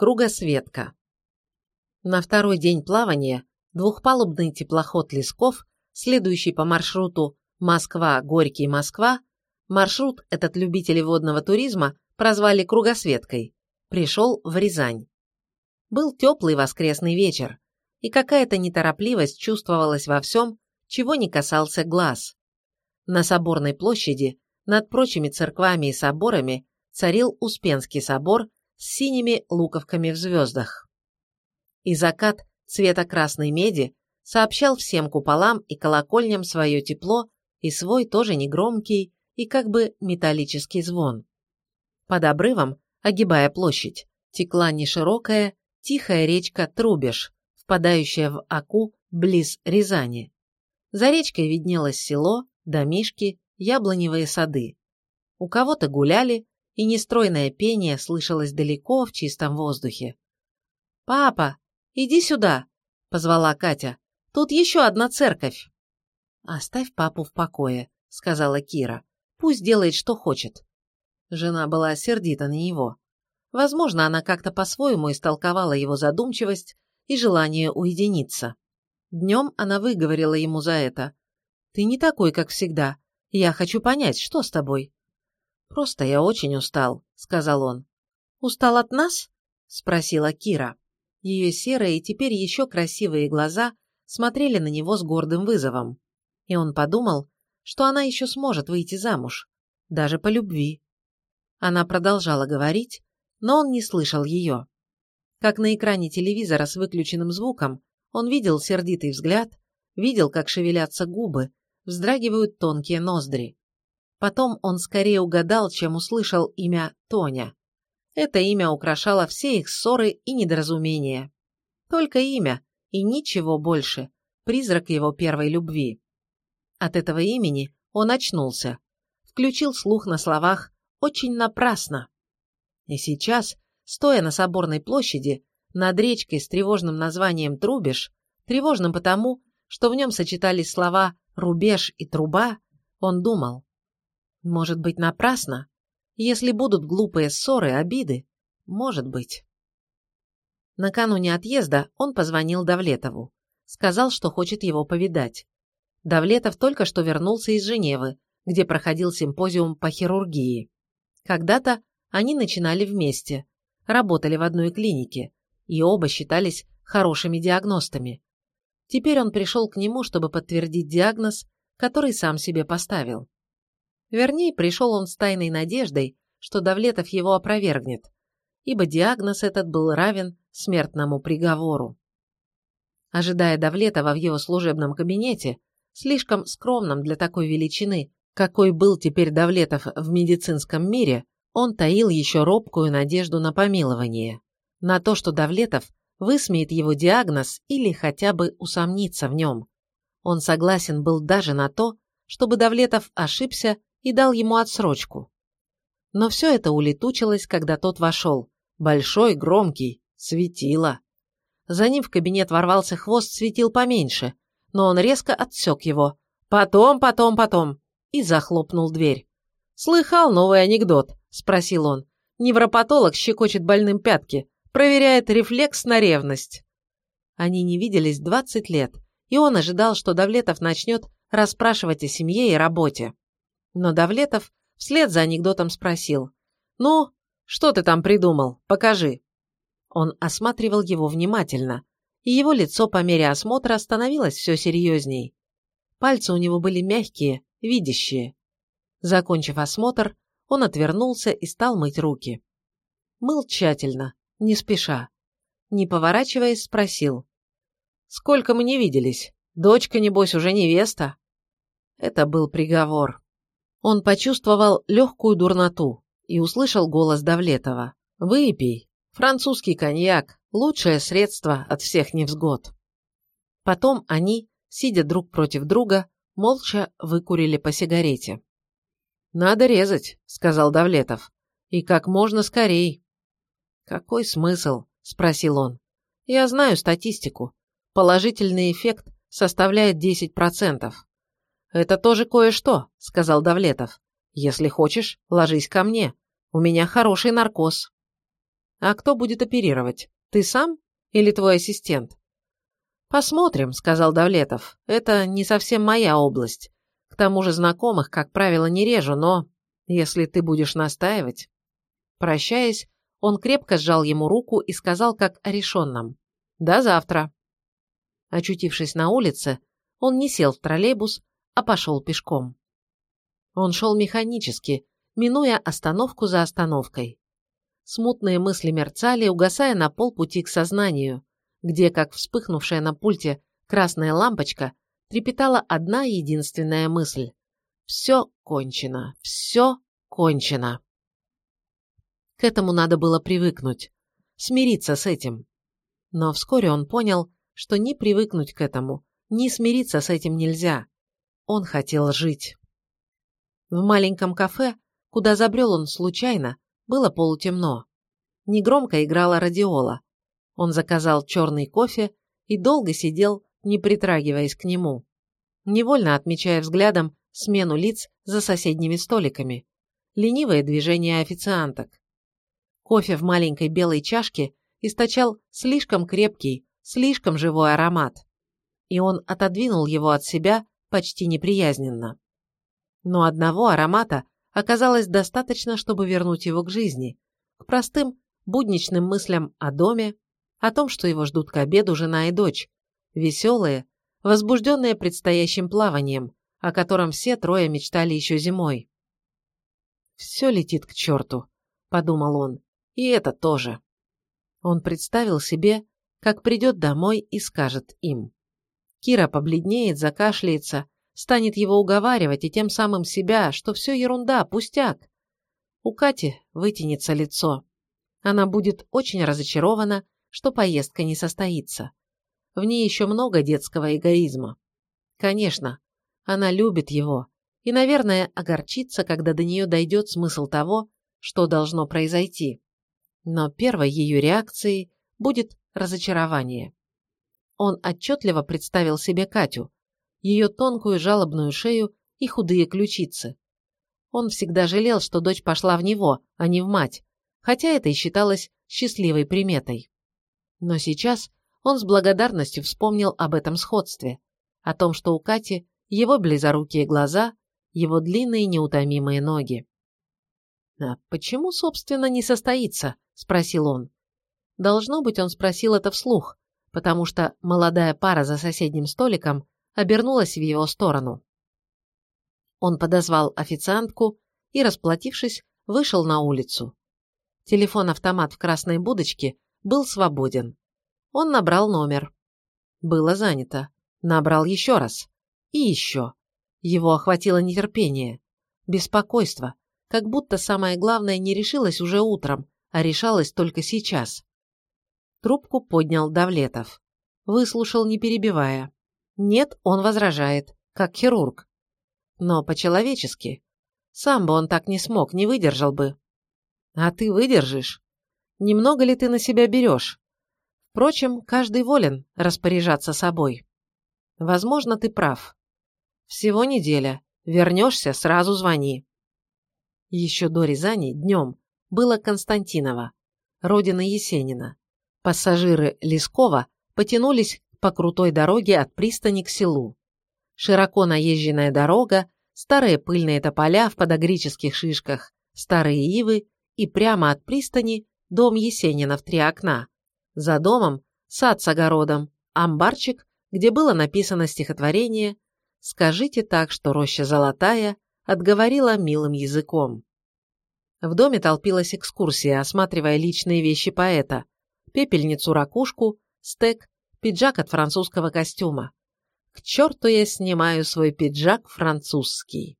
Кругосветка. На второй день плавания двухпалубный теплоход «Лесков», следующий по маршруту Москва-Горький-Москва, маршрут этот любители водного туризма прозвали «Кругосветкой», пришел в Рязань. Был теплый воскресный вечер, и какая-то неторопливость чувствовалась во всем, чего не касался глаз. На Соборной площади, над прочими церквами и соборами, царил Успенский собор с синими луковками в звездах. И закат цвета красной меди сообщал всем куполам и колокольням свое тепло и свой тоже негромкий и как бы металлический звон. Под обрывом, огибая площадь, текла неширокая, тихая речка Трубеж, впадающая в Аку близ Рязани. За речкой виднелось село, домишки, яблоневые сады. У кого-то гуляли, и нестройное пение слышалось далеко в чистом воздухе. «Папа, иди сюда!» – позвала Катя. «Тут еще одна церковь!» «Оставь папу в покое», – сказала Кира. «Пусть делает, что хочет». Жена была сердита на него. Возможно, она как-то по-своему истолковала его задумчивость и желание уединиться. Днем она выговорила ему за это. «Ты не такой, как всегда. Я хочу понять, что с тобой?» «Просто я очень устал», — сказал он. «Устал от нас?» — спросила Кира. Ее серые и теперь еще красивые глаза смотрели на него с гордым вызовом. И он подумал, что она еще сможет выйти замуж, даже по любви. Она продолжала говорить, но он не слышал ее. Как на экране телевизора с выключенным звуком, он видел сердитый взгляд, видел, как шевелятся губы, вздрагивают тонкие ноздри. Потом он скорее угадал, чем услышал имя Тоня. Это имя украшало все их ссоры и недоразумения. Только имя и ничего больше, призрак его первой любви. От этого имени он очнулся, включил слух на словах «очень напрасно». И сейчас, стоя на Соборной площади, над речкой с тревожным названием Трубеж, тревожным потому, что в нем сочетались слова «рубеж» и «труба», он думал, может быть, напрасно? Если будут глупые ссоры, обиды? Может быть. Накануне отъезда он позвонил Давлетову. Сказал, что хочет его повидать. Давлетов только что вернулся из Женевы, где проходил симпозиум по хирургии. Когда-то они начинали вместе, работали в одной клинике, и оба считались хорошими диагностами. Теперь он пришел к нему, чтобы подтвердить диагноз, который сам себе поставил. Вернее, пришел он с тайной надеждой, что Давлетов его опровергнет, ибо диагноз этот был равен смертному приговору. Ожидая Давлетова в его служебном кабинете, слишком скромном для такой величины, какой был теперь Давлетов в медицинском мире, он таил еще робкую надежду на помилование, на то, что Давлетов высмеет его диагноз или хотя бы усомнится в нем. Он согласен был даже на то, чтобы Давлетов ошибся и дал ему отсрочку. Но все это улетучилось, когда тот вошел. Большой, громкий, светило. За ним в кабинет ворвался хвост светил поменьше, но он резко отсек его. «Потом, потом, потом!» и захлопнул дверь. «Слыхал новый анекдот?» – спросил он. Невропатолог щекочет больным пятки, проверяет рефлекс на ревность. Они не виделись 20 лет, и он ожидал, что Давлетов начнет расспрашивать о семье и работе. Но Давлетов вслед за анекдотом спросил. «Ну, что ты там придумал? Покажи». Он осматривал его внимательно, и его лицо по мере осмотра становилось все серьезней. Пальцы у него были мягкие, видящие. Закончив осмотр, он отвернулся и стал мыть руки. Мыл тщательно, не спеша. Не поворачиваясь, спросил. «Сколько мы не виделись? Дочка, небось, уже невеста?» Это был приговор. Он почувствовал легкую дурноту и услышал голос Давлетова. «Выпей. Французский коньяк. Лучшее средство от всех невзгод». Потом они, сидя друг против друга, молча выкурили по сигарете. «Надо резать», — сказал Давлетов. «И как можно скорей». «Какой смысл?» — спросил он. «Я знаю статистику. Положительный эффект составляет 10%. «Это тоже кое-что», — сказал Давлетов. «Если хочешь, ложись ко мне. У меня хороший наркоз». А кто будет оперировать? Ты сам или твой ассистент? Посмотрим, сказал Давлетов. Это не совсем моя область. К тому же знакомых, как правило, не режу, но если ты будешь настаивать... Прощаясь, он крепко сжал ему руку и сказал как о решенном. «До завтра». Очутившись на улице, он не сел в троллейбус, а пошел пешком. Он шел механически, минуя остановку за остановкой. Смутные мысли мерцали, угасая на полпути к сознанию, где, как вспыхнувшая на пульте красная лампочка, трепетала одна единственная мысль. Все кончено, все кончено. К этому надо было привыкнуть, смириться с этим. Но вскоре он понял, что ни привыкнуть к этому, ни смириться с этим нельзя. Он хотел жить. В маленьком кафе, куда забрел он случайно, было полутемно. Негромко играла радиола. Он заказал черный кофе и долго сидел, не притрагиваясь к нему, невольно отмечая взглядом смену лиц за соседними столиками, ленивые движения официанток. Кофе в маленькой белой чашке источал слишком крепкий, слишком живой аромат, и он отодвинул его от себя почти неприязненно. Но одного аромата оказалось достаточно, чтобы вернуть его к жизни, к простым, будничным мыслям о доме, о том, что его ждут к обеду жена и дочь, веселые, возбужденные предстоящим плаванием, о котором все трое мечтали еще зимой. «Все летит к черту», — подумал он, — «и это тоже». Он представил себе, как придет домой и скажет им. Кира побледнеет, закашляется, станет его уговаривать и тем самым себя, что все ерунда, пустяк. У Кати вытянется лицо. Она будет очень разочарована, что поездка не состоится. В ней еще много детского эгоизма. Конечно, она любит его и, наверное, огорчится, когда до нее дойдет смысл того, что должно произойти. Но первой ее реакцией будет разочарование. Он отчетливо представил себе Катю, ее тонкую жалобную шею и худые ключицы. Он всегда жалел, что дочь пошла в него, а не в мать, хотя это и считалось счастливой приметой. Но сейчас он с благодарностью вспомнил об этом сходстве, о том, что у Кати его близорукие глаза, его длинные неутомимые ноги. «А почему, собственно, не состоится?» – спросил он. Должно быть, он спросил это вслух, потому что молодая пара за соседним столиком обернулась в его сторону. Он подозвал официантку и, расплатившись, вышел на улицу. Телефон-автомат в красной будочке был свободен. Он набрал номер. Было занято. Набрал еще раз. И еще. Его охватило нетерпение. Беспокойство. Как будто самое главное не решилось уже утром, а решалось только сейчас. Трубку поднял Давлетов. Выслушал, не перебивая. Нет, он возражает, как хирург. Но по-человечески. Сам бы он так не смог, не выдержал бы. А ты выдержишь? Немного ли ты на себя берешь? Впрочем, каждый волен распоряжаться собой. Возможно, ты прав. Всего неделя. Вернешься, сразу звони. Еще до Рязани днем было Константиново, родина Есенина. Пассажиры Лескова потянулись по крутой дороге от пристани к селу. Широко наезженная дорога, старые пыльные тополя в подогрических шишках, старые ивы и прямо от пристани дом Есенина в три окна. За домом сад с огородом, амбарчик, где было написано стихотворение «Скажите так, что роща золотая» отговорила милым языком. В доме толпилась экскурсия, осматривая личные вещи поэта, пепельницу-ракушку, стек, пиджак от французского костюма. К черту я снимаю свой пиджак французский.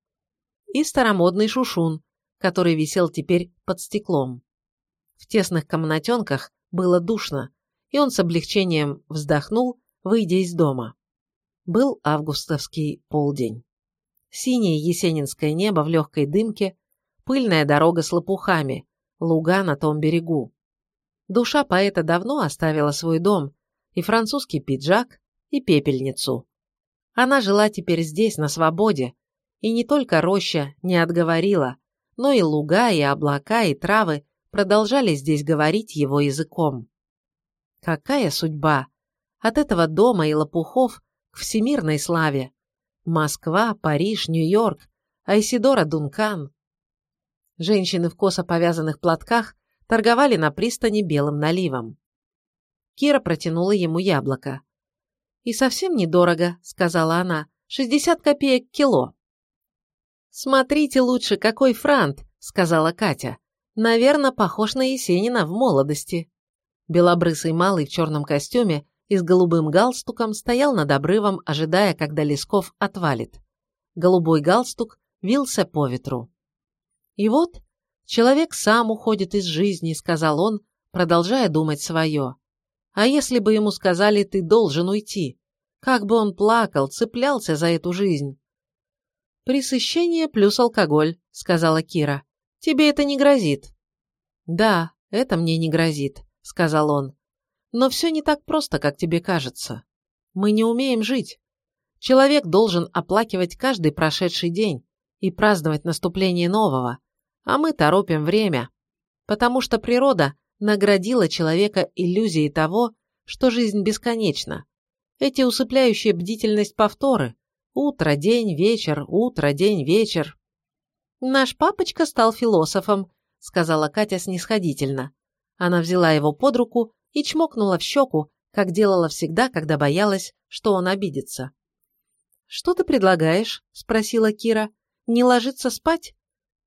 И старомодный шушун, который висел теперь под стеклом. В тесных комнатенках было душно, и он с облегчением вздохнул, выйдя из дома. Был августовский полдень. Синее есенинское небо в легкой дымке, пыльная дорога с лопухами, луга на том берегу. Душа поэта давно оставила свой дом, и французский пиджак, и пепельницу. Она жила теперь здесь, на свободе, и не только роща не отговорила, но и луга, и облака, и травы продолжали здесь говорить его языком. Какая судьба! От этого дома и лопухов к всемирной славе. Москва, Париж, Нью-Йорк, Айсидора Дункан. Женщины в косо повязанных платках торговали на пристани белым наливом. Кира протянула ему яблоко. «И совсем недорого», — сказала она, — «шестьдесят копеек кило». «Смотрите лучше, какой франт», — сказала Катя. «Наверное, похож на Есенина в молодости». Белобрысый малый в черном костюме и с голубым галстуком стоял над обрывом, ожидая, когда Лесков отвалит. Голубой галстук вился по ветру. И вот человек сам уходит из жизни, сказал он, продолжая думать свое. А если бы ему сказали «ты должен уйти», как бы он плакал, цеплялся за эту жизнь. «Пресыщение плюс алкоголь», — сказала Кира. «Тебе это не грозит». «Да, это мне не грозит», — сказал он. «Но все не так просто, как тебе кажется. Мы не умеем жить. Человек должен оплакивать каждый прошедший день и праздновать наступление нового, а мы торопим время, потому что природа наградила человека иллюзией того, что жизнь бесконечна. Эти усыпляющие бдительность повторы. Утро, день, вечер, утро, день, вечер. «Наш папочка стал философом», — сказала Катя снисходительно. Она взяла его под руку и чмокнула в щеку, как делала всегда, когда боялась, что он обидится. «Что ты предлагаешь?» — спросила Кира. «Не ложиться спать?»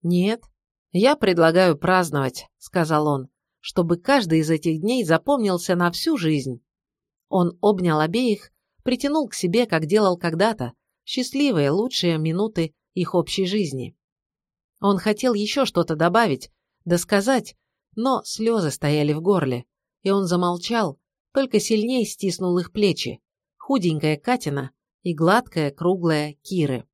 «Нет, я предлагаю праздновать», — сказал он чтобы каждый из этих дней запомнился на всю жизнь. Он обнял обеих, притянул к себе, как делал когда-то, счастливые, лучшие минуты их общей жизни. Он хотел еще что-то добавить, да сказать, но слезы стояли в горле, и он замолчал, только сильнее стиснул их плечи, худенькая Катина и гладкая, круглая Киры.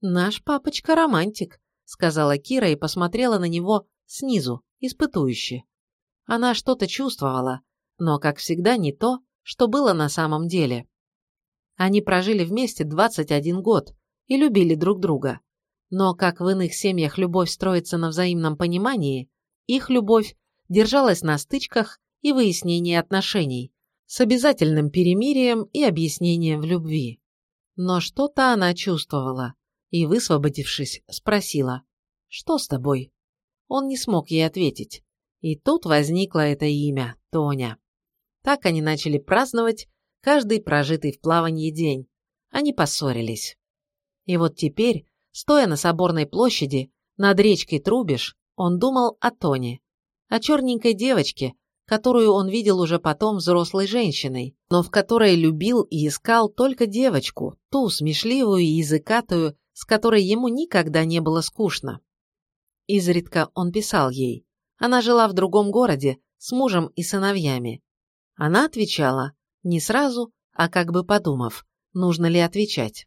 «Наш папочка романтик», — сказала Кира и посмотрела на него снизу, испытующе. Она что-то чувствовала, но, как всегда, не то, что было на самом деле. Они прожили вместе 21 год и любили друг друга. Но, как в иных семьях любовь строится на взаимном понимании, их любовь держалась на стычках и выяснении отношений, с обязательным перемирием и объяснением в любви. Но что-то она чувствовала и, высвободившись, спросила «Что с тобой?». Он не смог ей ответить. И тут возникло это имя – Тоня. Так они начали праздновать каждый прожитый в плавании день. Они поссорились. И вот теперь, стоя на Соборной площади, над речкой Трубиш, он думал о Тоне, о черненькой девочке, которую он видел уже потом взрослой женщиной, но в которой любил и искал только девочку, ту смешливую и языкатую, с которой ему никогда не было скучно. Изредка он писал ей. Она жила в другом городе, с мужем и сыновьями. Она отвечала, не сразу, а как бы подумав, нужно ли отвечать.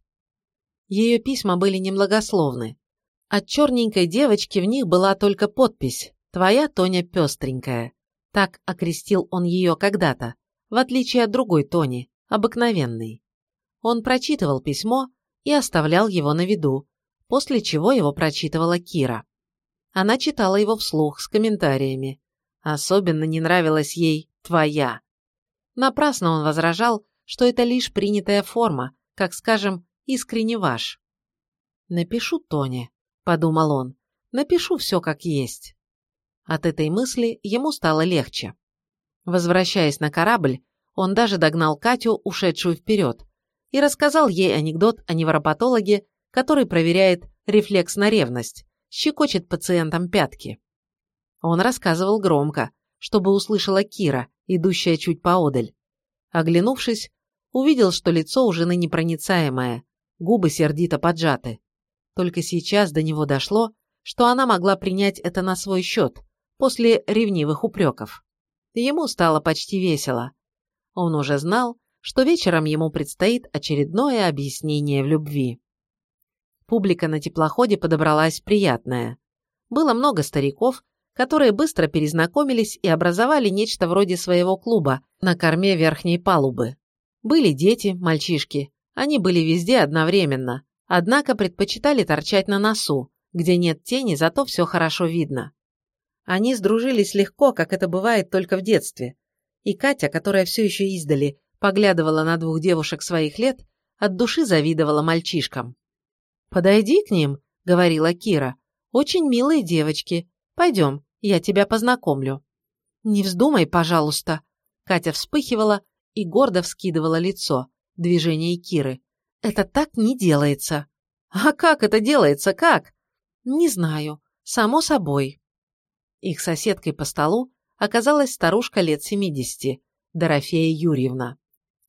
Ее письма были немногословны. От черненькой девочки в них была только подпись «Твоя Тоня пестренькая». Так окрестил он ее когда-то, в отличие от другой Тони, обыкновенной. Он прочитывал письмо и оставлял его на виду, после чего его прочитывала Кира. Она читала его вслух с комментариями. Особенно не нравилась ей «твоя». Напрасно он возражал, что это лишь принятая форма, как, скажем, искренне ваш. «Напишу Тоне», — подумал он, — «напишу все как есть». От этой мысли ему стало легче. Возвращаясь на корабль, он даже догнал Катю, ушедшую вперед, и рассказал ей анекдот о невропатологе, который проверяет рефлекс на ревность, щекочет пациентам пятки. Он рассказывал громко, чтобы услышала Кира, идущая чуть поодаль. Оглянувшись, увидел, что лицо у жены непроницаемое, губы сердито поджаты. Только сейчас до него дошло, что она могла принять это на свой счет, после ревнивых упреков. Ему стало почти весело. Он уже знал, что вечером ему предстоит очередное объяснение в любви. Публика на теплоходе подобралась приятная. Было много стариков, которые быстро перезнакомились и образовали нечто вроде своего клуба на корме верхней палубы. Были дети, мальчишки. Они были везде одновременно, однако предпочитали торчать на носу, где нет тени, зато все хорошо видно. Они сдружились легко, как это бывает только в детстве. И Катя, которая все еще издали поглядывала на двух девушек своих лет, от души завидовала мальчишкам. «Подойди к ним», — говорила Кира. «Очень милые девочки. Пойдем, я тебя познакомлю». «Не вздумай, пожалуйста». Катя вспыхивала и гордо вскидывала лицо. Движение Киры. «Это так не делается». «А как это делается, как?» «Не знаю. Само собой». Их соседкой по столу оказалась старушка лет семидесяти, Дорофея Юрьевна.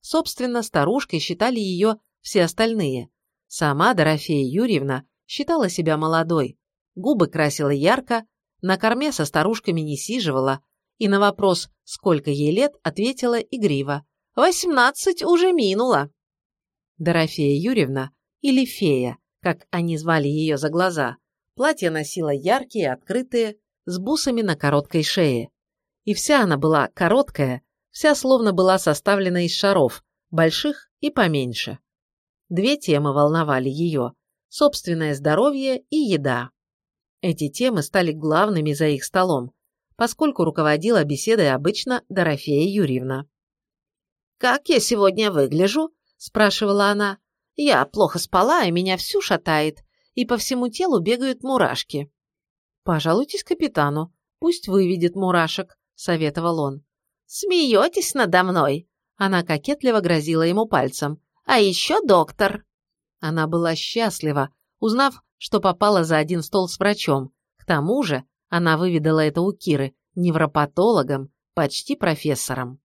Собственно, старушкой считали ее все остальные. Сама Дорофея Юрьевна считала себя молодой, губы красила ярко, на корме со старушками не сиживала, и на вопрос, сколько ей лет, ответила игриво. «Восемнадцать уже минуло». Дорофея Юрьевна, или фея, как они звали ее за глаза, платье носила яркие, открытые, с бусами на короткой шее. И вся она была короткая, вся словно была составлена из шаров, больших и поменьше. Две темы волновали ее – собственное здоровье и еда. Эти темы стали главными за их столом, поскольку руководила беседой обычно Дорофея Юрьевна. «Как я сегодня выгляжу?» – спрашивала она. «Я плохо спала, и меня всю шатает, и по всему телу бегают мурашки». «Пожалуйтесь капитану, пусть выведет мурашек», – советовал он. «Смеетесь надо мной?» Она кокетливо грозила ему пальцем. «А еще доктор!» Она была счастлива, узнав, что попала за один стол с врачом. К тому же она выведала это у Киры, невропатологом, почти профессором.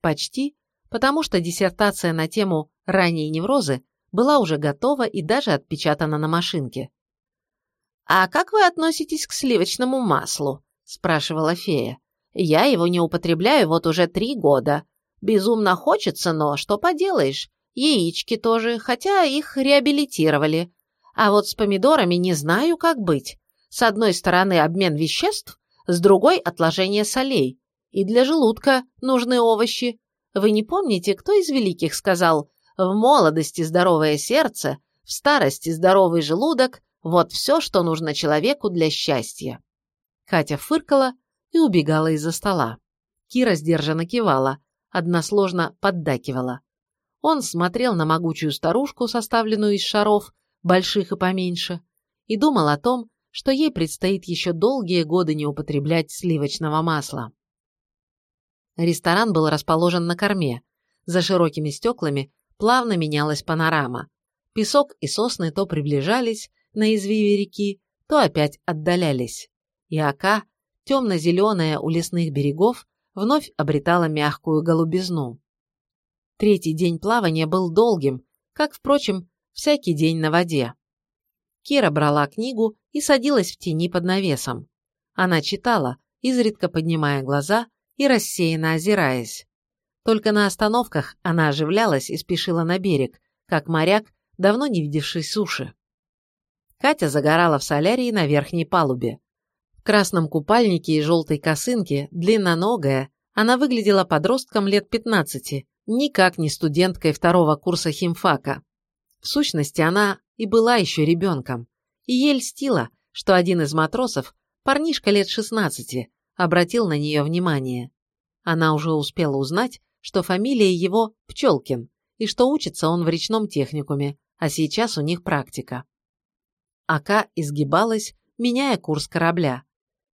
Почти, потому что диссертация на тему «ранние неврозы» была уже готова и даже отпечатана на машинке. «А как вы относитесь к сливочному маслу?» – спрашивала фея. «Я его не употребляю вот уже три года. Безумно хочется, но что поделаешь. Яички тоже, хотя их реабилитировали. А вот с помидорами не знаю, как быть. С одной стороны обмен веществ, с другой отложение солей. И для желудка нужны овощи. Вы не помните, кто из великих сказал «в молодости здоровое сердце, в старости здоровый желудок, вот все, что нужно человеку для счастья». Катя фыркала и убегала из-за стола. Кира сдержанно кивала, односложно поддакивала. Он смотрел на могучую старушку, составленную из шаров, больших и поменьше, и думал о том, что ей предстоит еще долгие годы не употреблять сливочного масла. Ресторан был расположен на корме. За широкими стеклами плавно менялась панорама. Песок и сосны то приближались на извиве реки, то опять отдалялись. И ока, темно-зеленая у лесных берегов, вновь обретала мягкую голубизну. Третий день плавания был долгим, как, впрочем, всякий день на воде. Кира брала книгу и садилась в тени под навесом. Она читала, изредка поднимая глаза и рассеянно озираясь. Только на остановках она оживлялась и спешила на берег, как моряк, давно не видевший суши. Катя загорала в солярии на верхней палубе. Красном купальнике и желтой косынке, длинноногая, она выглядела подростком лет 15, никак не студенткой второго курса химфака. В сущности, она и была еще ребенком. И ей льстила, что один из матросов, парнишка лет 16, обратил на нее внимание. Она уже успела узнать, что фамилия его Пчелкин, и что учится он в речном техникуме, а сейчас у них практика. Ака изгибалась, меняя курс корабля.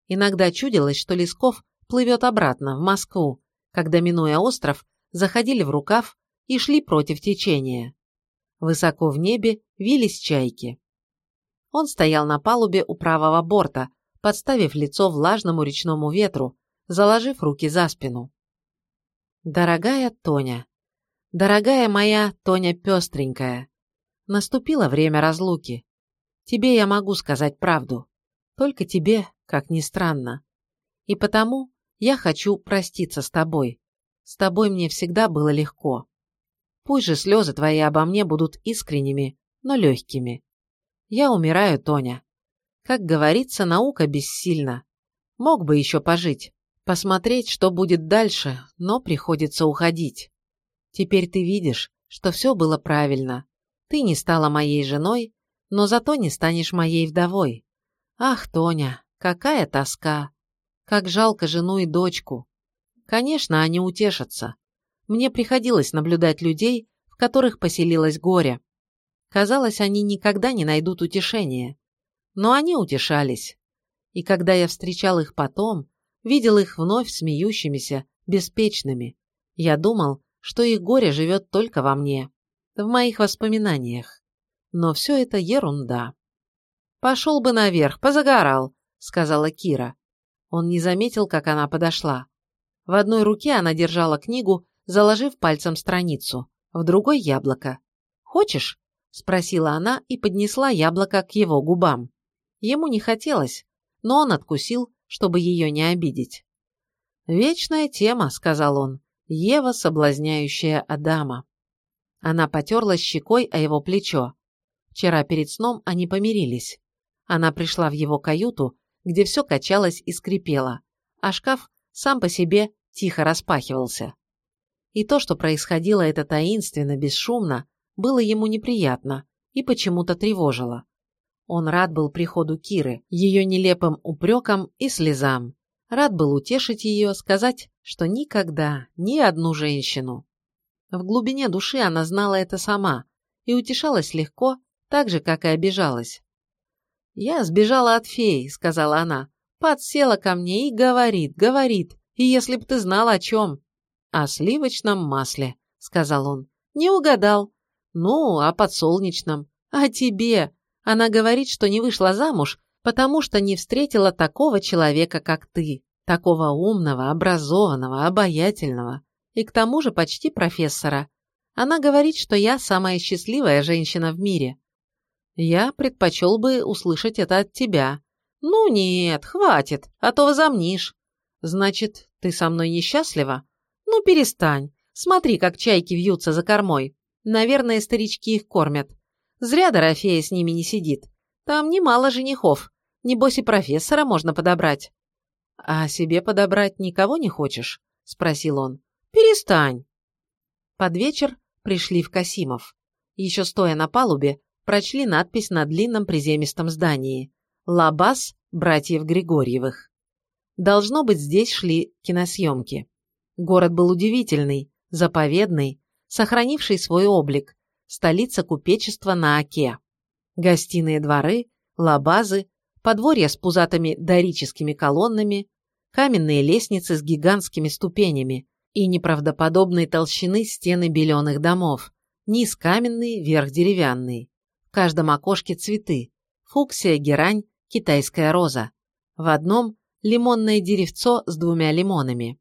Иногда чудилось, что Лесков плывет обратно, в Москву, когда, минуя остров, заходили в рукав и шли против течения. Высоко в небе вились чайки. Он стоял на палубе у правого борта, подставив лицо влажному речному ветру, заложив руки за спину. «Дорогая Тоня, дорогая моя Тоня пестренькая, наступило время разлуки. Тебе я могу сказать правду, только тебе как ни странно. И потому я хочу проститься с тобой. С тобой мне всегда было легко. Пусть же слезы твои обо мне будут искренними, но легкими. Я умираю, Тоня. Как говорится, наука бессильна. Мог бы еще пожить, посмотреть, что будет дальше, но приходится уходить. Теперь ты видишь, что все было правильно. Ты не стала моей женой, но зато не станешь моей вдовой. Ах, Тоня, Какая тоска! Как жалко жену и дочку. Конечно, они утешатся. Мне приходилось наблюдать людей, в которых поселилось горе. Казалось, они никогда не найдут утешения. Но они утешались. И когда я встречал их потом, видел их вновь смеющимися, беспечными, я думал, что их горе живет только во мне, в моих воспоминаниях. Но все это ерунда. «Пошел бы наверх, позагорал», — сказала Кира. Он не заметил, как она подошла. В одной руке она держала книгу, заложив пальцем страницу, в другой — яблоко. «Хочешь?» — спросила она и поднесла яблоко к его губам. Ему не хотелось, но он откусил, чтобы ее не обидеть. «Вечная тема», — сказал он, — «Ева, соблазняющая Адама». Она потерлась щекой о его плечо. Вчера перед сном они помирились. Она пришла в его каюту, где все качалось и скрипело, а шкаф сам по себе тихо распахивался. И то, что происходило это таинственно, бесшумно, было ему неприятно и почему-то тревожило. Он рад был приходу Киры, ее нелепым упрекам и слезам. Рад был утешить ее, сказать, что никогда, ни одну женщину. В глубине души она знала это сама и утешалась легко, так же, как и обижалась. «Я сбежала от феи», — сказала она. «Подсела ко мне и говорит, говорит. И если б ты знал о чем?» «О сливочном масле», — сказал он. «Не угадал. Ну, о подсолнечном. О тебе. Она говорит, что не вышла замуж, потому что не встретила такого человека, как ты. Такого умного, образованного, обаятельного. И к тому же почти профессора. Она говорит, что я самая счастливая женщина в мире. Я предпочел бы услышать это от тебя. Ну нет, хватит, а то возомнишь. Значит, ты со мной несчастлива? Ну перестань. Смотри, как чайки вьются за кормой. Наверное, старички их кормят. Зря Дорофея с ними не сидит. Там немало женихов. Небось и профессора можно подобрать. А себе подобрать никого не хочешь? Спросил он. Перестань. Под вечер пришли в Касимов. Еще стоя на палубе, прочли надпись на длинном приземистом здании «Лабаз братьев Григорьевых». Должно быть, здесь шли киносъемки. Город был удивительный, заповедный, сохранивший свой облик, столица купечества на Оке. Гостиные дворы, лабазы, подворья с пузатыми дорическими колоннами, каменные лестницы с гигантскими ступенями и неправдоподобной толщины стены беленых домов, низ каменный, верх деревянный. В каждом окошке цветы. Фуксия, герань, китайская роза. В одном – лимонное деревцо с двумя лимонами.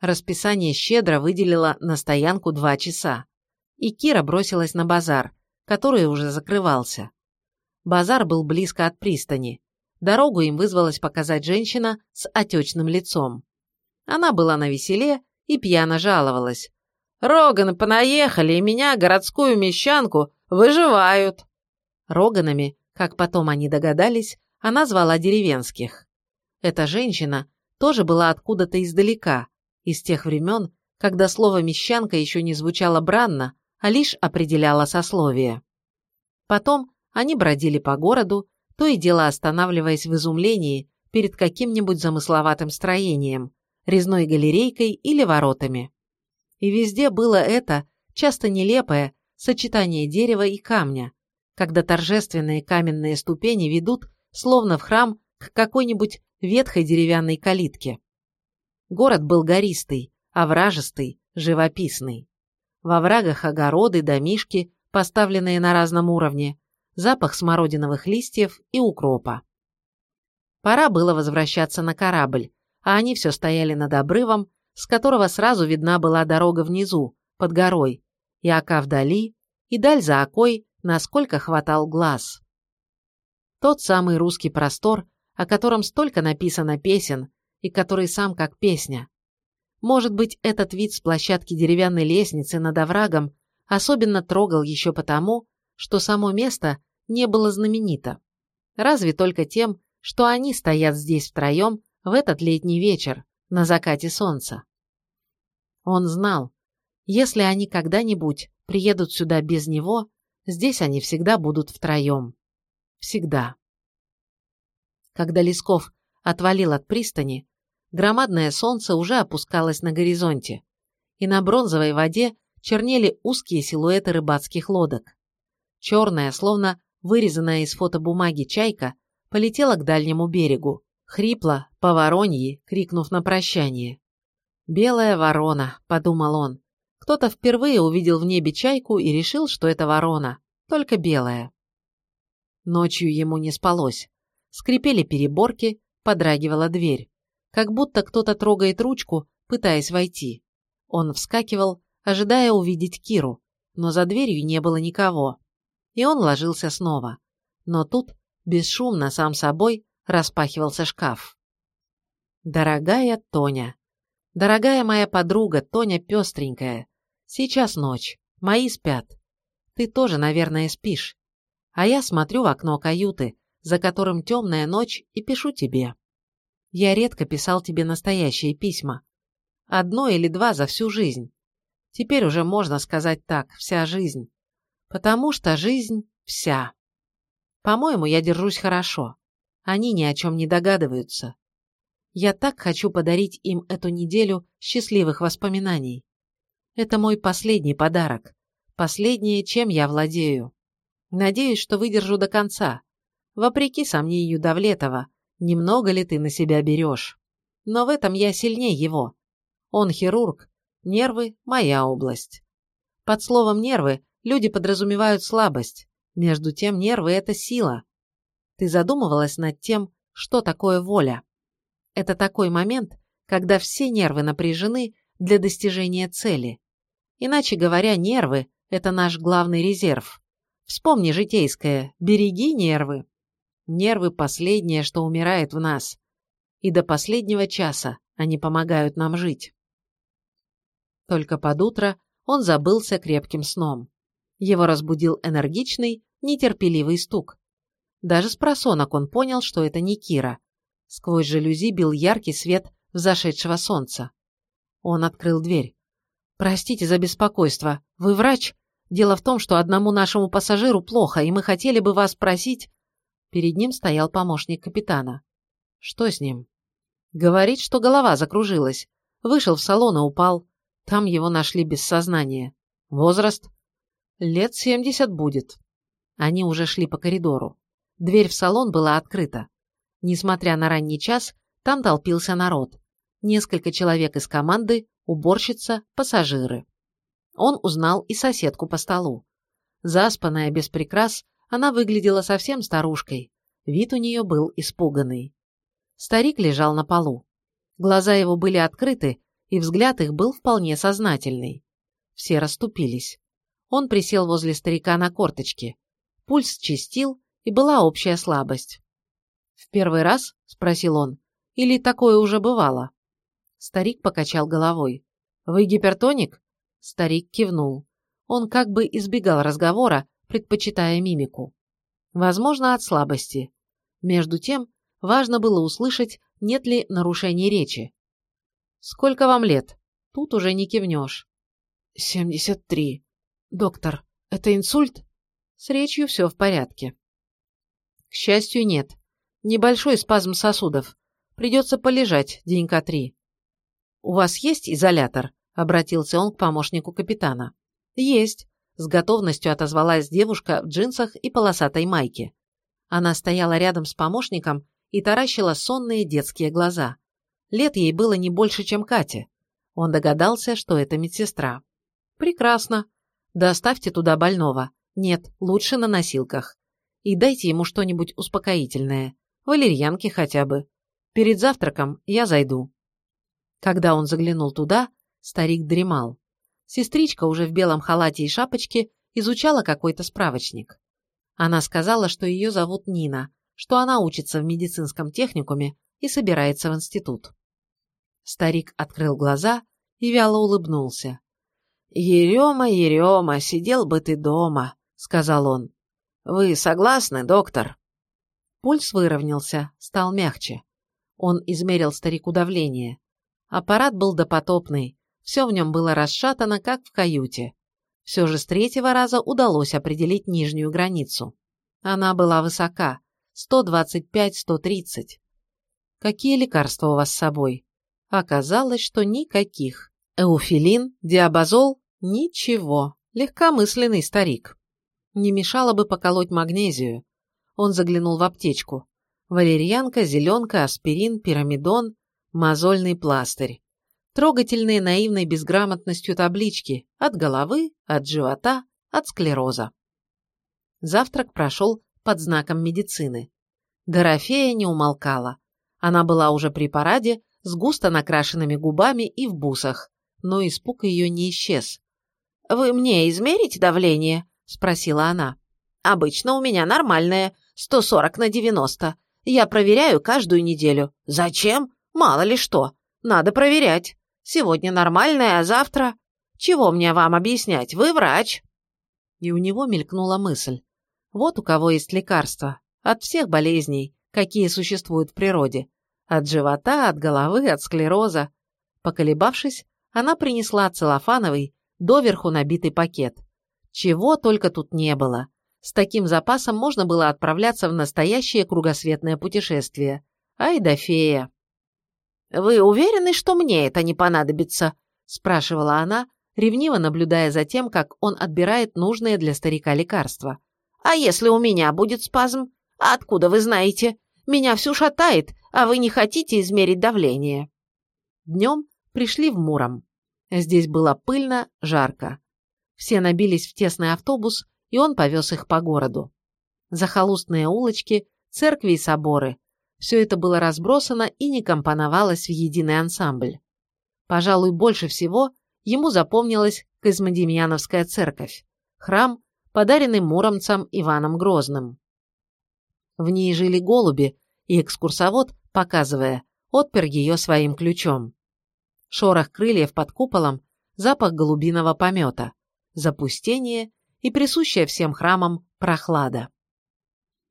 Расписание щедро выделило на стоянку два часа. И Кира бросилась на базар, который уже закрывался. Базар был близко от пристани. Дорогу им вызвалась показать женщина с отечным лицом. Она была на веселе и пьяно жаловалась. «Роганы понаехали, и меня, городскую мещанку, Выживают!» Роганами, как потом они догадались, она звала деревенских. Эта женщина тоже была откуда-то издалека, из тех времен, когда слово «мещанка» еще не звучало бранно, а лишь определяло сословие. Потом они бродили по городу, то и дело останавливаясь в изумлении перед каким-нибудь замысловатым строением, резной галерейкой или воротами. И везде было это, часто нелепое, сочетание дерева и камня, когда торжественные каменные ступени ведут, словно в храм, к какой-нибудь ветхой деревянной калитке. Город был гористый, овражистый, живописный. Во врагах огороды, домишки, поставленные на разном уровне, запах смородиновых листьев и укропа. Пора было возвращаться на корабль, а они все стояли над обрывом, с которого сразу видна была дорога внизу, под горой, и ока вдали, и даль за окой, насколько хватал глаз. Тот самый русский простор, о котором столько написано песен, и который сам как песня. Может быть, этот вид с площадки деревянной лестницы над оврагом особенно трогал еще потому, что само место не было знаменито. Разве только тем, что они стоят здесь втроем в этот летний вечер, на закате солнца. Он знал, если они когда-нибудь приедут сюда без него, здесь они всегда будут втроем. Всегда. Когда Лесков отвалил от пристани, Громадное солнце уже опускалось на горизонте, и на бронзовой воде чернели узкие силуэты рыбацких лодок. Черная, словно вырезанная из фотобумаги чайка, полетела к дальнему берегу, хрипло, по вороньи, крикнув на прощание. «Белая ворона», — подумал он. Кто-то впервые увидел в небе чайку и решил, что это ворона, только белая. Ночью ему не спалось. Скрипели переборки, подрагивала дверь как будто кто-то трогает ручку, пытаясь войти. Он вскакивал, ожидая увидеть Киру, но за дверью не было никого. И он ложился снова. Но тут, бесшумно, сам собой, распахивался шкаф. «Дорогая Тоня! Дорогая моя подруга, Тоня пестренькая! Сейчас ночь, мои спят. Ты тоже, наверное, спишь. А я смотрю в окно каюты, за которым темная ночь, и пишу тебе. Я редко писал тебе настоящие письма. Одно или два за всю жизнь. Теперь уже можно сказать так, вся жизнь. Потому что жизнь вся. По-моему, я держусь хорошо. Они ни о чем не догадываются. Я так хочу подарить им эту неделю счастливых воспоминаний. Это мой последний подарок. Последнее, чем я владею. Надеюсь, что выдержу до конца. Вопреки сомнению Давлетова, немного ли ты на себя берешь. Но в этом я сильнее его. Он хирург, нервы – моя область. Под словом «нервы» люди подразумевают слабость. Между тем, нервы – это сила. Ты задумывалась над тем, что такое воля? Это такой момент, когда все нервы напряжены для достижения цели. Иначе говоря, нервы – это наш главный резерв. Вспомни житейское «береги нервы». Нервы – последнее, что умирает в нас. И до последнего часа они помогают нам жить. Только под утро он забылся крепким сном. Его разбудил энергичный, нетерпеливый стук. Даже с просонок он понял, что это не Кира. Сквозь жалюзи бил яркий свет взошедшего солнца. Он открыл дверь. «Простите за беспокойство. Вы врач? Дело в том, что одному нашему пассажиру плохо, и мы хотели бы вас спросить...» Перед ним стоял помощник капитана. Что с ним? Говорит, что голова закружилась. Вышел в салон и упал. Там его нашли без сознания. Возраст? Лет семьдесят будет. Они уже шли по коридору. Дверь в салон была открыта. Несмотря на ранний час, там толпился народ. Несколько человек из команды, уборщица, пассажиры. Он узнал и соседку по столу. Заспанная, без прикрас, она выглядела совсем старушкой. Вид у нее был испуганный. Старик лежал на полу. Глаза его были открыты, и взгляд их был вполне сознательный. Все расступились. Он присел возле старика на корточки. Пульс чистил, и была общая слабость. «В первый раз?» – спросил он. «Или такое уже бывало?» Старик покачал головой. «Вы гипертоник?» Старик кивнул. Он как бы избегал разговора, предпочитая мимику. Возможно, от слабости. Между тем, важно было услышать, нет ли нарушений речи. «Сколько вам лет?» Тут уже не кивнешь. «Семьдесят три. Доктор, это инсульт?» С речью все в порядке. К счастью, нет. Небольшой спазм сосудов. Придется полежать денька три. «У вас есть изолятор?» – обратился он к помощнику капитана. «Есть. С готовностью отозвалась девушка в джинсах и полосатой майке. Она стояла рядом с помощником и таращила сонные детские глаза. Лет ей было не больше, чем Кате. Он догадался, что это медсестра. «Прекрасно. Доставьте туда больного. Нет, лучше на носилках. И дайте ему что-нибудь успокоительное. Валерьянки хотя бы. Перед завтраком я зайду». Когда он заглянул туда, старик дремал. Сестричка уже в белом халате и шапочке изучала какой-то справочник. Она сказала, что ее зовут Нина, что она учится в медицинском техникуме и собирается в институт. Старик открыл глаза и вяло улыбнулся. «Ерема, Ерема, сидел бы ты дома», — сказал он. «Вы согласны, доктор?» Пульс выровнялся, стал мягче. Он измерил старику давление. Аппарат был допотопный, все в нем было расшатано, как в каюте. Все же с третьего раза удалось определить нижнюю границу. Она была высока – 125-130. «Какие лекарства у вас с собой?» Оказалось, что никаких. Эуфилин, диабазол – ничего. Легкомысленный старик. Не мешало бы поколоть магнезию. Он заглянул в аптечку. Валерьянка, зеленка, аспирин, пирамидон, мозольный пластырь. Трогательные наивной безграмотностью таблички от головы, от живота, от склероза. Завтрак прошел под знаком медицины. Дорофея не умолкала. Она была уже при параде, с густо накрашенными губами и в бусах, но испуг ее не исчез. «Вы мне измерите давление?» – спросила она. «Обычно у меня нормальное, 140 на 90. Я проверяю каждую неделю. Зачем? Мало ли что. Надо проверять. Сегодня нормальное, а завтра... Чего мне вам объяснять? Вы врач». И у него мелькнула мысль. Вот у кого есть лекарство. От всех болезней, какие существуют в природе. От живота, от головы, от склероза. Поколебавшись, она принесла целлофановый, доверху набитый пакет. Чего только тут не было. С таким запасом можно было отправляться в настоящее кругосветное путешествие. Ай да фея. «Вы уверены, что мне это не понадобится?» – спрашивала она, ревниво наблюдая за тем, как он отбирает нужные для старика лекарства. «А если у меня будет спазм? Откуда вы знаете? Меня всю шатает, а вы не хотите измерить давление?» Днем пришли в Муром. Здесь было пыльно, жарко. Все набились в тесный автобус, и он повез их по городу. Захолустные улочки, церкви и соборы – все это было разбросано и не компоновалось в единый ансамбль. Пожалуй, больше всего ему запомнилась Козьмодемьяновская церковь, храм, подаренный муромцам Иваном Грозным. В ней жили голуби, и экскурсовод, показывая, отпер ее своим ключом. Шорох крыльев под куполом, запах голубиного помета, запустение и присущая всем храмам прохлада.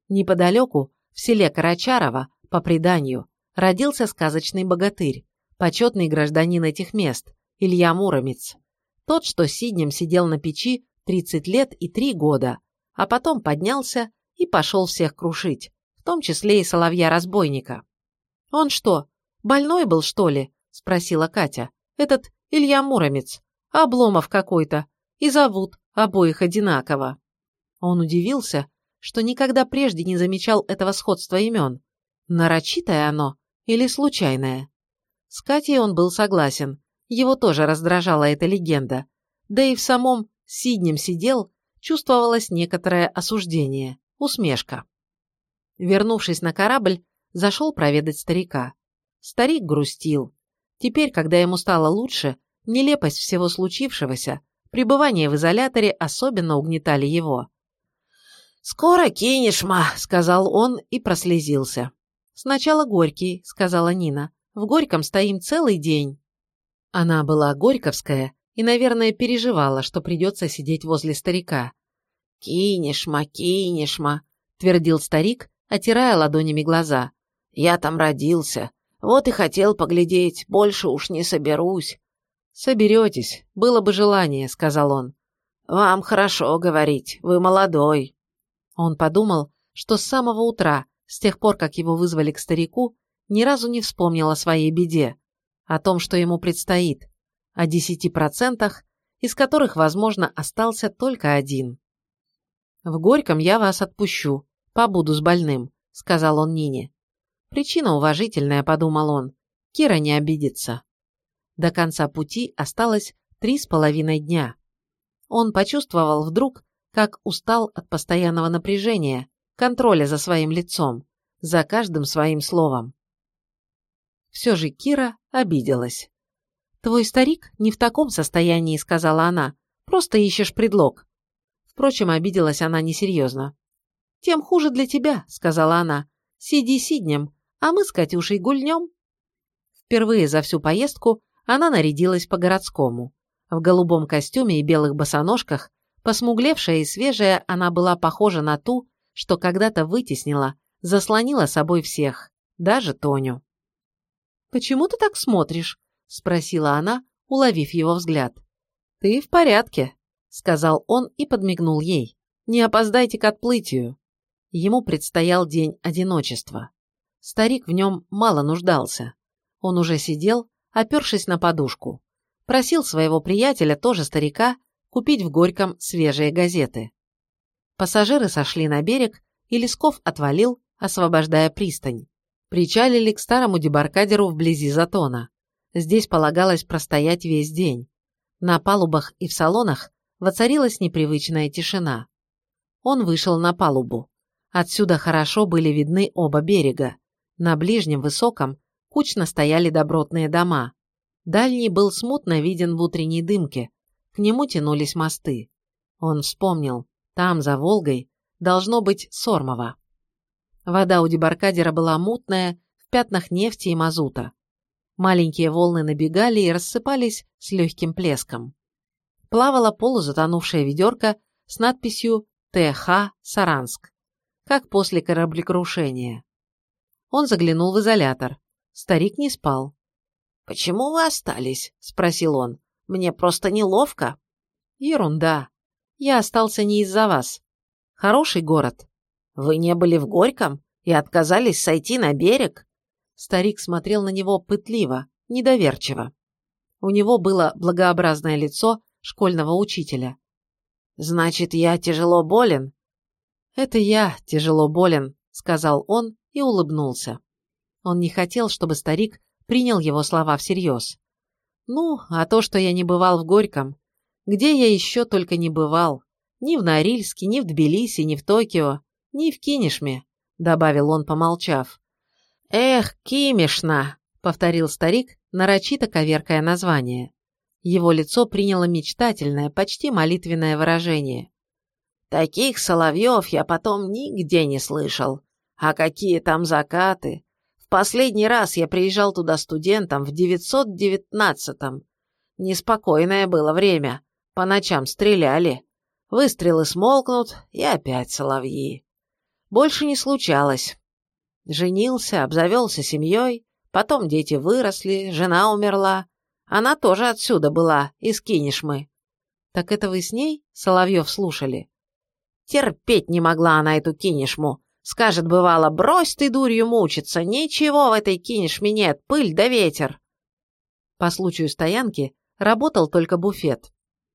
Неподалеку, в селе Карачарова, по преданию, родился сказочный богатырь, почетный гражданин этих мест, Илья Муромец. Тот, что сиднем сидел на печи 30 лет и 3 года, а потом поднялся и пошел всех крушить, в том числе и соловья-разбойника. «Он что, больной был, что ли?» – спросила Катя. «Этот Илья Муромец. Обломов какой-то. И зовут обоих одинаково». Он удивился, что никогда прежде не замечал этого сходства имен. Нарочитое оно или случайное? С Катей он был согласен. Его тоже раздражала эта легенда. Да и в самом Сиднем сидел, чувствовалось некоторое осуждение, усмешка. Вернувшись на корабль, зашел проведать старика. Старик грустил. Теперь, когда ему стало лучше, нелепость всего случившегося, пребывание в изоляторе особенно угнетали его. «Скоро кинешь, ма», — сказал он и прослезился. «Сначала Горький», — сказала Нина. «В Горьком стоим целый день». Она была горьковская и, наверное, переживала, что придется сидеть возле старика. «Кинешма, кинешма», — твердил старик, отирая ладонями глаза. «Я там родился. Вот и хотел поглядеть, больше уж не соберусь». «Соберетесь, было бы желание», — сказал он. «Вам хорошо говорить, вы молодой». Он подумал, что с самого утра, с тех пор, как его вызвали к старику, ни разу не вспомнил о своей беде, о том, что ему предстоит, о десяти процентах, из которых, возможно, остался только один. «В Горьком я вас отпущу, побуду с больным», — сказал он Нине. «Причина уважительная», — подумал он. «Кира не обидится». До конца пути осталось три с половиной дня. Он почувствовал вдруг, как устал от постоянного напряжения, контроля за своим лицом, за каждым своим словом. Все же Кира обиделась. «Твой старик не в таком состоянии», — сказала она. «Просто ищешь предлог». Впрочем, обиделась она несерьезно. «Тем хуже для тебя», — сказала она. «Сиди сиднем, а мы с Катюшей гульнем». Впервые за всю поездку она нарядилась по-городскому. В голубом костюме и белых босоножках, посмуглевшая и свежая, она была похожа на ту, что когда-то вытеснила, заслонила собой всех, даже Тоню. «Почему ты так смотришь?» – спросила она, уловив его взгляд. «Ты в порядке», – сказал он и подмигнул ей. «Не опоздайте к отплытию». Ему предстоял день одиночества. Старик в нем мало нуждался. Он уже сидел, опершись на подушку. Просил своего приятеля, тоже старика, купить в Горьком свежие газеты. Пассажиры сошли на берег, и Лесков отвалил, освобождая пристань. Причалили к старому дебаркадеру вблизи затона. Здесь полагалось простоять весь день. На палубах и в салонах воцарилась непривычная тишина. Он вышел на палубу. Отсюда хорошо были видны оба берега. На ближнем, высоком, кучно стояли добротные дома. Дальний был смутно виден в утренней дымке. К нему тянулись мосты. Он вспомнил, там, за Волгой, должно быть Сормово. Вода у дебаркадера была мутная, в пятнах нефти и мазута. Маленькие волны набегали и рассыпались с легким плеском. Плавала полузатонувшая ведерко с надписью «ТХ Саранск», как после кораблекрушения. Он заглянул в изолятор. Старик не спал. «Почему вы остались?» – спросил он. «Мне просто неловко». «Ерунда. Я остался не из-за вас. Хороший город». «Вы не были в Горьком и отказались сойти на берег?» Старик смотрел на него пытливо, недоверчиво. У него было благообразное лицо школьного учителя. «Значит, я тяжело болен?» «Это я тяжело болен», — сказал он и улыбнулся. Он не хотел, чтобы старик принял его слова всерьез. «Ну, а то, что я не бывал в Горьком, где я еще только не бывал, ни в Норильске, ни в Тбилиси, ни в Токио, ни в Кинешме», — добавил он, помолчав. «Эх, Кимишна!» — повторил старик, нарочито коверкая название. Его лицо приняло мечтательное, почти молитвенное выражение. «Таких соловьев я потом нигде не слышал. А какие там закаты! В последний раз я приезжал туда студентом в 919-м. Неспокойное было время. По ночам стреляли. Выстрелы смолкнут, и опять соловьи. Больше не случалось. Женился, обзавелся семьей, потом дети выросли, жена умерла. Она тоже отсюда была, из Кинешмы. Так это вы с ней, Соловьев, слушали? Терпеть не могла она эту Кинешму. Скажет, бывало, брось ты дурью мучиться, ничего в этой Кинешме нет, пыль да ветер. По случаю стоянки работал только буфет.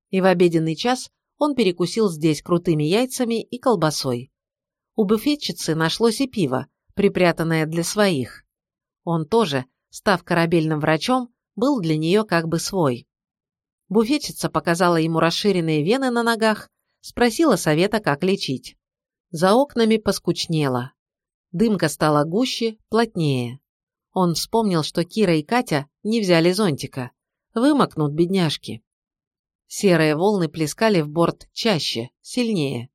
И в обеденный час он перекусил здесь крутыми яйцами и колбасой. У буфетчицы нашлось и пиво, припрятанная для своих. Он тоже, став корабельным врачом, был для нее как бы свой. Буфетчица показала ему расширенные вены на ногах, спросила совета, как лечить. За окнами поскучнело. Дымка стала гуще, плотнее. Он вспомнил, что Кира и Катя не взяли зонтика. Вымокнут бедняжки. Серые волны плескали в борт чаще, сильнее.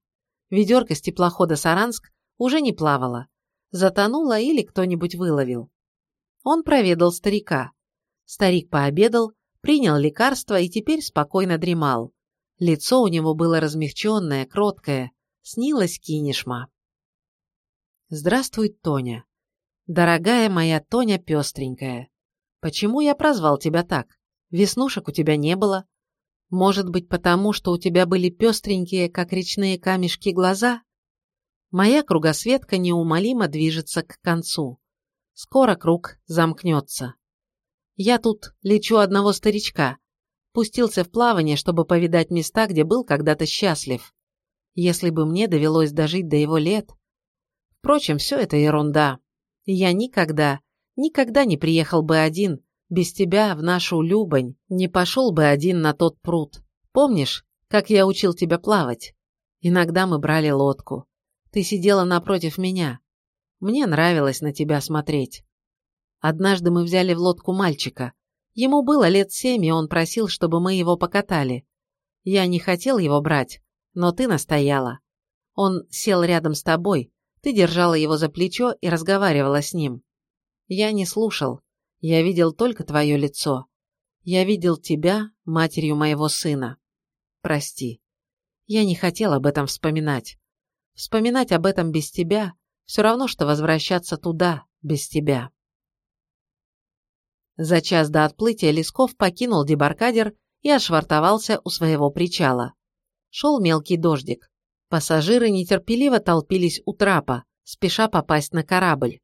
Ведерко с теплохода Саранск уже не плавало затонула или кто-нибудь выловил. Он проведал старика. Старик пообедал, принял лекарство и теперь спокойно дремал. Лицо у него было размягченное, кроткое. Снилась кинешма. Здравствуй, Тоня. Дорогая моя Тоня пестренькая. Почему я прозвал тебя так? Веснушек у тебя не было. Может быть, потому, что у тебя были пестренькие, как речные камешки, глаза? Моя кругосветка неумолимо движется к концу. Скоро круг замкнется. Я тут лечу одного старичка. Пустился в плавание, чтобы повидать места, где был когда-то счастлив. Если бы мне довелось дожить до его лет... Впрочем, все это ерунда. Я никогда, никогда не приехал бы один, без тебя в нашу Любань, не пошел бы один на тот пруд. Помнишь, как я учил тебя плавать? Иногда мы брали лодку. Ты сидела напротив меня. Мне нравилось на тебя смотреть. Однажды мы взяли в лодку мальчика. Ему было лет семь, и он просил, чтобы мы его покатали. Я не хотел его брать, но ты настояла. Он сел рядом с тобой, ты держала его за плечо и разговаривала с ним. Я не слушал, я видел только твое лицо. Я видел тебя, матерью моего сына. Прости. Я не хотел об этом вспоминать. Вспоминать об этом без тебя все равно, что возвращаться туда без тебя. За час до отплытия Лесков покинул дебаркадер и ошвартовался у своего причала. Шел мелкий дождик. Пассажиры нетерпеливо толпились у трапа, спеша попасть на корабль.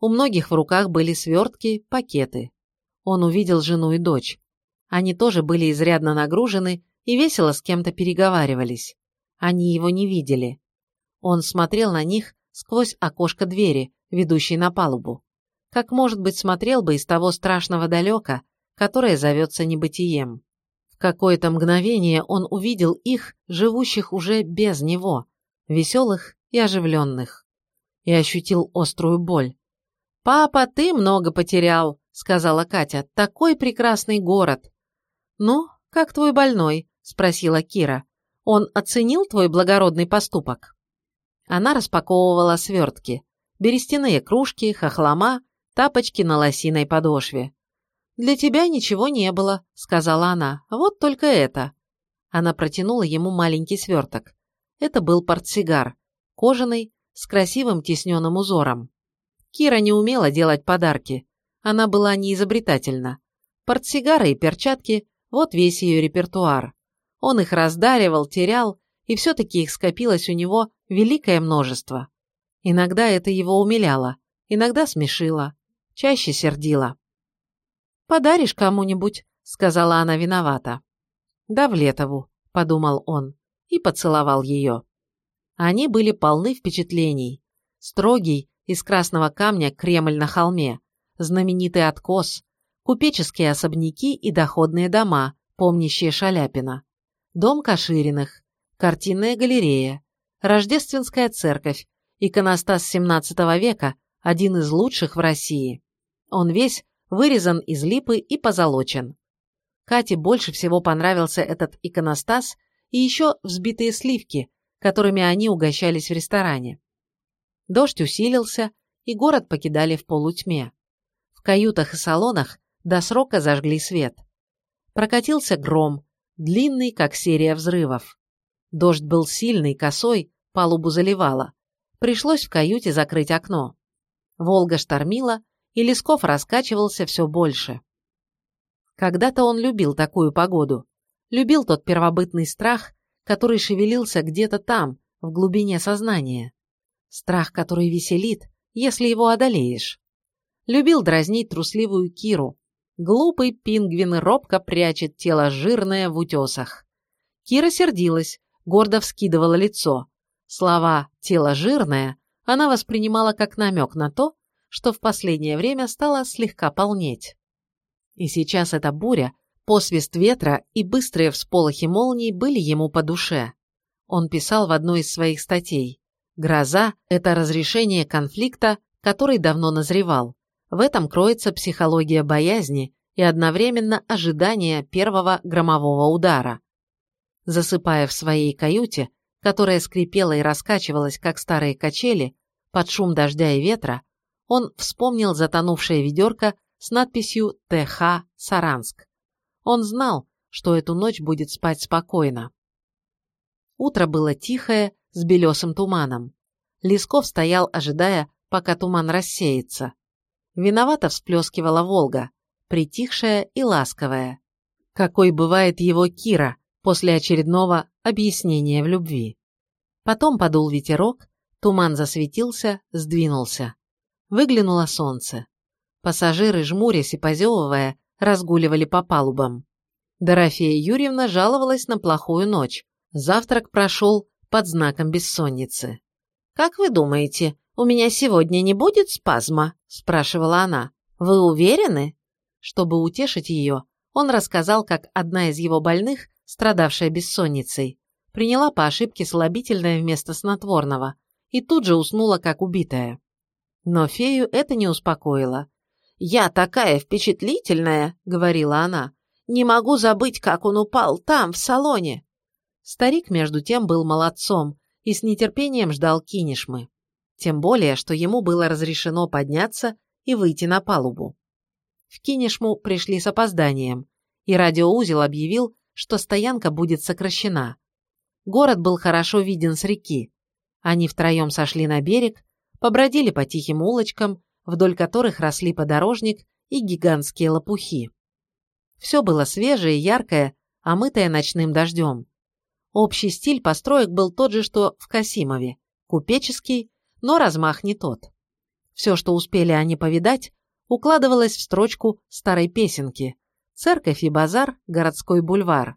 У многих в руках были свертки, пакеты. Он увидел жену и дочь. Они тоже были изрядно нагружены и весело с кем-то переговаривались. Они его не видели. Он смотрел на них сквозь окошко двери, ведущей на палубу. Как, может быть, смотрел бы из того страшного далека, которое зовется небытием. В какое-то мгновение он увидел их, живущих уже без него, веселых и оживленных. И ощутил острую боль. «Папа, ты много потерял», — сказала Катя. «Такой прекрасный город». «Ну, как твой больной?» — спросила Кира. «Он оценил твой благородный поступок?» Она распаковывала свертки. Берестяные кружки, хохлома, тапочки на лосиной подошве. «Для тебя ничего не было», — сказала она. «Вот только это». Она протянула ему маленький сверток. Это был портсигар, кожаный, с красивым тисненным узором. Кира не умела делать подарки. Она была неизобретательна. Портсигары и перчатки – вот весь ее репертуар. Он их раздаривал, терял, и все-таки их скопилось у него великое множество. Иногда это его умиляло, иногда смешило, чаще сердило. «Подаришь кому-нибудь», — сказала она виновата. «Давлетову», — подумал он, и поцеловал ее. Они были полны впечатлений. Строгий, из красного камня Кремль на холме, знаменитый откос, купеческие особняки и доходные дома, помнящие Шаляпина, дом Кашириных, картинная галерея, Рождественская церковь, иконостас XVII века, один из лучших в России. Он весь вырезан из липы и позолочен. Кате больше всего понравился этот иконостас и еще взбитые сливки, которыми они угощались в ресторане. Дождь усилился, и город покидали в полутьме. В каютах и салонах до срока зажгли свет. Прокатился гром, длинный, как серия взрывов. Дождь был сильный, косой, палубу заливало. Пришлось в каюте закрыть окно. Волга штормила, и Лесков раскачивался все больше. Когда-то он любил такую погоду. Любил тот первобытный страх, который шевелился где-то там, в глубине сознания. Страх, который веселит, если его одолеешь. Любил дразнить трусливую Киру. Глупый пингвин робко прячет тело жирное в утесах. Кира сердилась, гордо вскидывала лицо. Слова «тело жирное» она воспринимала как намек на то, что в последнее время стало слегка полнеть. И сейчас эта буря, посвист ветра и быстрые всполохи молний были ему по душе. Он писал в одной из своих статей «Гроза – это разрешение конфликта, который давно назревал. В этом кроется психология боязни и одновременно ожидание первого громового удара». Засыпая в своей каюте, которая скрипела и раскачивалась, как старые качели, под шум дождя и ветра, он вспомнил затонувшее ведерко с надписью «ТХ Саранск». Он знал, что эту ночь будет спать спокойно. Утро было тихое, с белесым туманом. Лесков стоял, ожидая, пока туман рассеется. Виновато всплескивала Волга, притихшая и ласковая. Какой бывает его Кира после очередного объяснения в любви. Потом подул ветерок, туман засветился, сдвинулся. Выглянуло солнце. Пассажиры, жмурясь и позевывая, разгуливали по палубам. Дорофея Юрьевна жаловалась на плохую ночь. Завтрак прошел под знаком бессонницы. «Как вы думаете, у меня сегодня не будет спазма?» – спрашивала она. «Вы уверены?» Чтобы утешить ее, он рассказал, как одна из его больных, страдавшая бессонницей, приняла по ошибке слабительное вместо снотворного и тут же уснула, как убитая. Но фею это не успокоило. «Я такая впечатлительная», — говорила она. «Не могу забыть, как он упал там, в салоне». Старик, между тем, был молодцом и с нетерпением ждал кинешмы. Тем более, что ему было разрешено подняться и выйти на палубу. В кинешму пришли с опозданием, и радиоузел объявил, что стоянка будет сокращена. Город был хорошо виден с реки. Они втроем сошли на берег, побродили по тихим улочкам, вдоль которых росли подорожник и гигантские лопухи. Все было свежее, яркое, омытое ночным дождем. Общий стиль построек был тот же, что в Касимове, купеческий, но размах не тот. Все, что успели они повидать, укладывалась в строчку старой песенки «Церковь и базар, городской бульвар».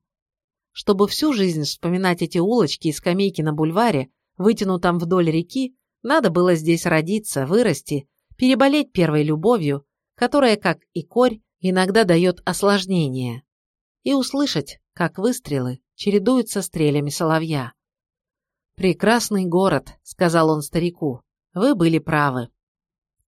Чтобы всю жизнь вспоминать эти улочки и скамейки на бульваре, вытянутом вдоль реки, надо было здесь родиться, вырасти, переболеть первой любовью, которая, как и корь, иногда дает осложнение, и услышать, как выстрелы чередуются стрелями соловья. «Прекрасный город», — сказал он старику. «Вы были правы».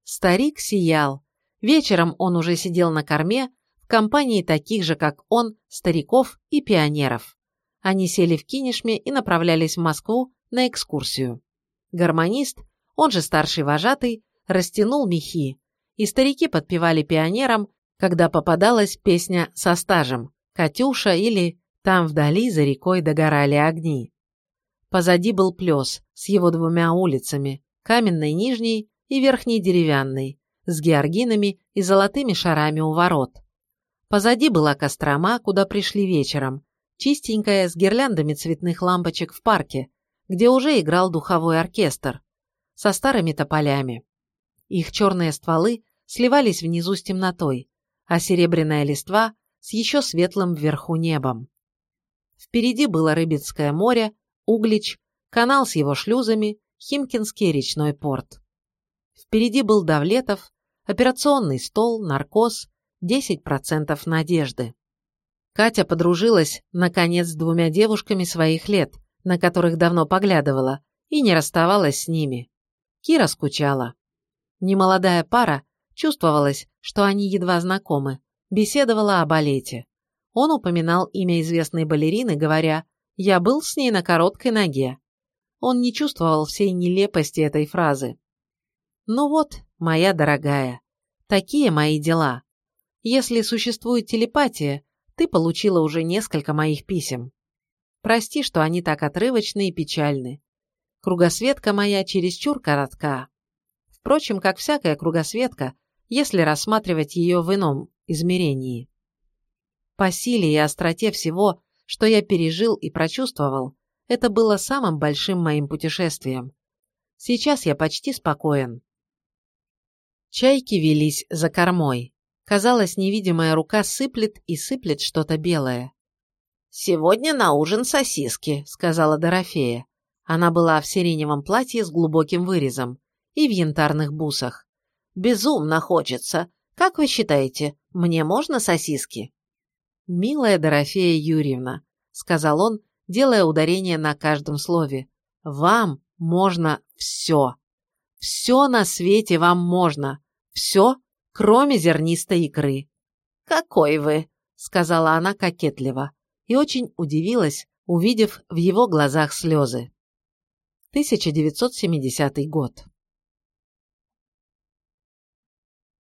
Старик сиял. Вечером он уже сидел на корме в компании таких же, как он, стариков и пионеров. Они сели в Кинешме и направлялись в Москву на экскурсию. Гармонист, он же старший вожатый, растянул мехи, и старики подпевали пионерам, когда попадалась песня со стажем «Катюша» или «Там вдали за рекой догорали огни». Позади был плес с его двумя улицами, каменной нижней и верхней деревянной, с георгинами и золотыми шарами у ворот. Позади была Кострома, куда пришли вечером, чистенькая, с гирляндами цветных лампочек в парке, где уже играл духовой оркестр, со старыми тополями. Их черные стволы сливались внизу с темнотой, а серебряная листва с еще светлым вверху небом. Впереди было Рыбецкое море, Углич, канал с его шлюзами, Химкинский речной порт. Впереди был Давлетов, операционный стол, наркоз, 10% надежды. Катя подружилась, наконец, с двумя девушками своих лет, на которых давно поглядывала, и не расставалась с ними. Кира скучала. Немолодая пара чувствовалось, что они едва знакомы, беседовала о балете. Он упоминал имя известной балерины, говоря «Я был с ней на короткой ноге». Он не чувствовал всей нелепости этой фразы. «Ну вот, моя дорогая, такие мои дела. Если существует телепатия, ты получила уже несколько моих писем. Прости, что они так отрывочны и печальны. Кругосветка моя чересчур коротка. Впрочем, как всякая кругосветка, если рассматривать ее в ином измерении. По силе и остроте всего, что я пережил и прочувствовал, это было самым большим моим путешествием. Сейчас я почти спокоен. Чайки велись за кормой. Казалось, невидимая рука сыплет и сыплет что-то белое. «Сегодня на ужин сосиски», — сказала Дорофея. Она была в сиреневом платье с глубоким вырезом и в янтарных бусах. «Безумно хочется. Как вы считаете, мне можно сосиски?» «Милая Дорофея Юрьевна», — сказал он, делая ударение на каждом слове, — «вам можно все. Все на свете вам можно. Все, кроме зернистой икры». «Какой вы!» — сказала она кокетливо и очень удивилась, увидев в его глазах слезы. 1970 год.